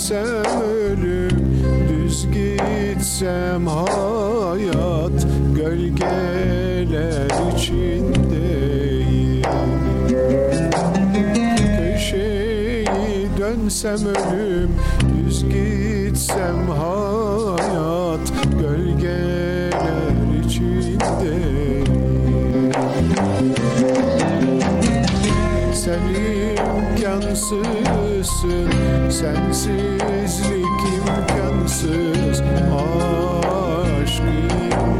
Dönsem ölüm Düz gitsem hayat Gölgeler içindeyim. Köşeyi dönsem ölüm Düz gitsem hayat Gölgeler içindeyim imkansızsın Sensizlik imkansız Aşk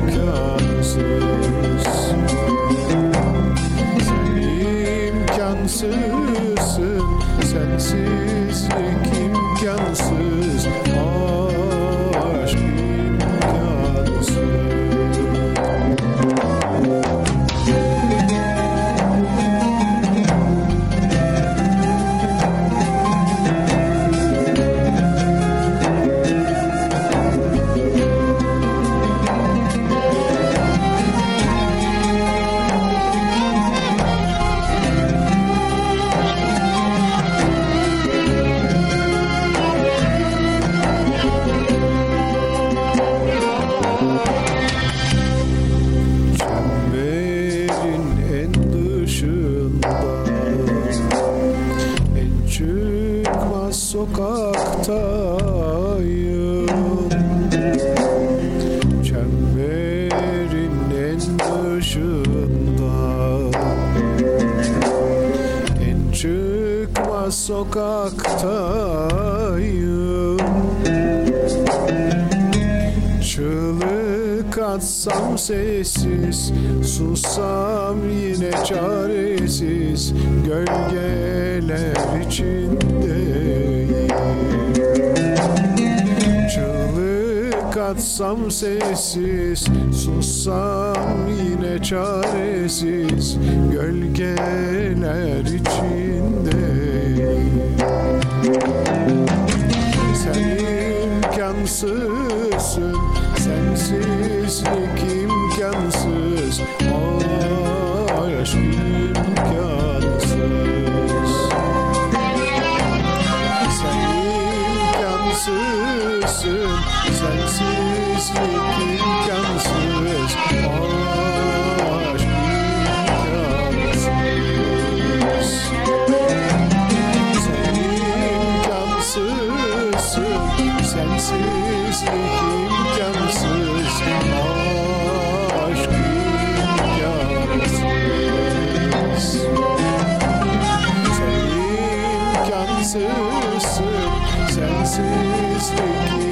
imkansız. Sen imkansızsın Sensizlik sokaktayım Çığlık atsam sessiz Sussam yine çaresiz. Gölgeler içindeyim. Çığlık atsam sessiz Sussam yine çaresiz. Gölgeler içindeyim imkansızsın Sensizlik imkansız? Aşk imkansız. Sen imkansızsın Sensizlik imkansız imkansızsın Sensizlik